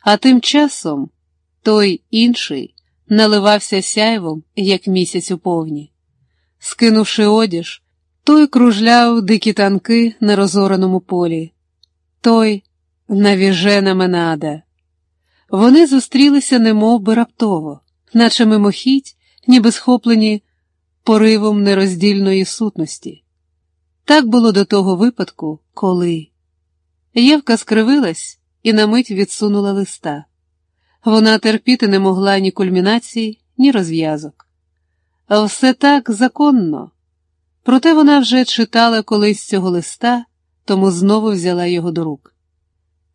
А тим часом той інший наливався сяйвом, як місяць у повні. Скинувши одіж, той кружляв дикі танки на розореному полі, той навіжена менада. Вони зустрілися немов би раптово, наче мимохідь, ніби схоплені поривом нероздільної сутності. Так було до того випадку, коли. Євка скривилась і на мить відсунула листа. Вона терпіти не могла ні кульмінації, ні розв'язок. Все так законно. Проте вона вже читала колись цього листа, тому знову взяла його до рук.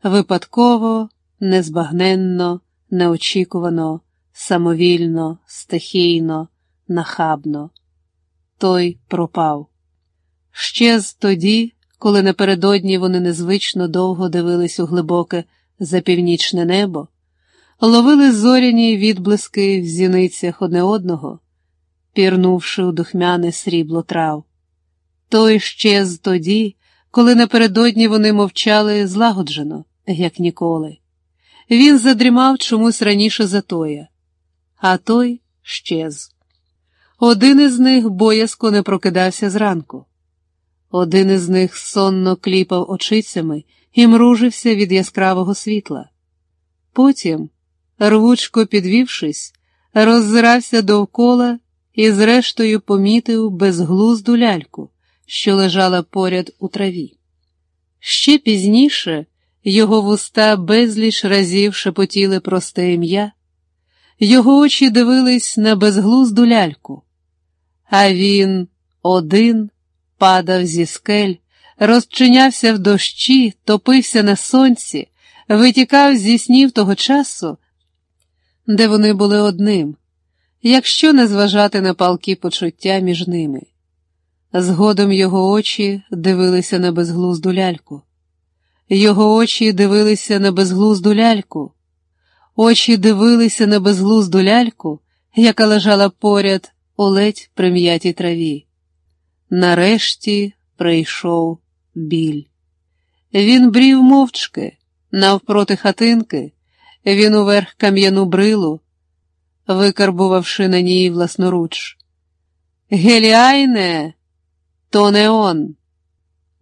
Випадково, незбагненно, неочікувано, самовільно, стихійно, нахабно. Той пропав. Щез тоді, коли напередодні вони незвично довго дивились у глибоке запівнічне небо, ловили зоряні відблиски в зіницях одне одного, пірнувши у духмяне срібло трав. Той щез тоді, коли напередодні вони мовчали злагоджено, як ніколи. Він задрімав чомусь раніше за тоя, а той щез. Один із них боязко не прокидався зранку. Один із них сонно кліпав очицями і мружився від яскравого світла. Потім, рвучко підвівшись, роззирався довкола і, зрештою, помітив безглузду ляльку, що лежала поряд у траві. Ще пізніше його вуста безліч разів шепотіли просте ім'я, його очі дивились на безглузду ляльку, а він один падав зі скель, розчинявся в дощі, топився на сонці, витікав зі снів того часу, де вони були одним, якщо не зважати на палкі почуття між ними. Згодом його очі дивилися на безглузду ляльку. Його очі дивилися на безглузду ляльку, очі дивилися на безглузду ляльку, яка лежала поряд у ледь прим'ятій траві. Нарешті прийшов біль. Він брів мовчки, навпроти хатинки, він уверх кам'яну брилу, викарбувавши на ній власноруч. Геліайне, то не он.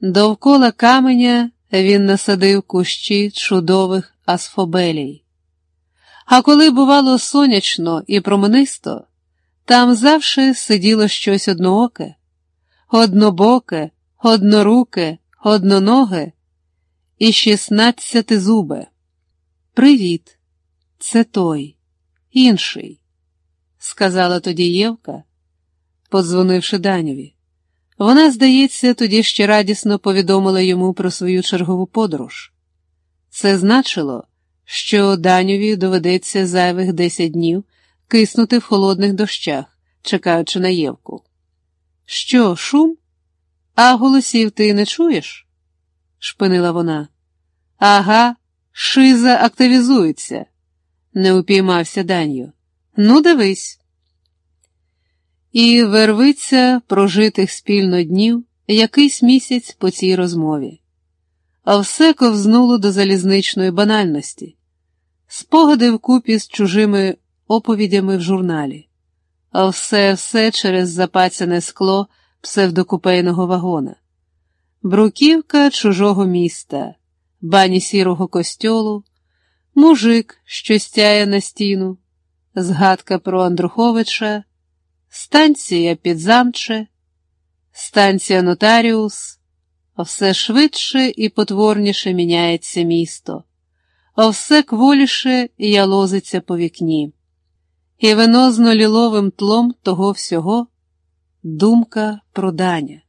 Довкола каменя він насадив кущі чудових асфобелій. А коли бувало сонячно і променисто, там завше сиділо щось однооке однобоке, одноруке, одноноге і шістнадцятизубе. Привіт, це той, інший, сказала тоді Євка, подзвонивши Даньові. Вона, здається, тоді ще радісно повідомила йому про свою чергову подорож. Це значило, що Даньові доведеться зайвих десять днів киснути в холодних дощах, чекаючи на Євку. Що, шум? А голосів ти не чуєш? шпинила вона. Ага, шиза активізується, не упіймався Даню. Ну, дивись. І вервиться прожитих спільно днів якийсь місяць по цій розмові. А все ковзнуло до залізничної банальності, спогади вкупі з чужими оповідями в журналі а все все через запацяне скло псевдокупейного вагона, бруківка чужого міста, бані сірого костьолу, мужик, що стяє на стіну, згадка про Андруховича, станція Підзамче, станція Нотаріус, все швидше і потворніше міняється місто, а все кволіше ялозиться по вікні і венозно ліловим тлом того всього думка про Даня,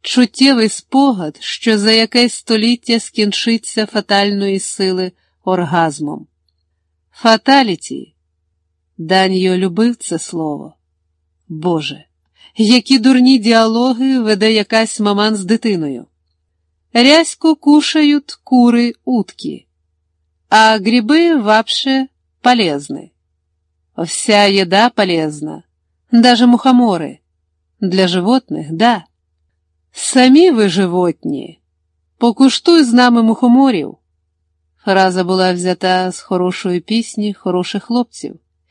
чуттєвий спогад, що за якесь століття скінчиться фатальної сили оргазмом. Фаталіті. Даньо любив це слово. Боже, які дурні діалоги веде якась маман з дитиною. Рязько кушають кури утки, а гриби вообще полезны. Вся еда полезна, даже мухоморы. Для животних, да. Самі ви животні, покуштуй з нами мухоморів. Фраза була взята з хорошої пісні хороших хлопців.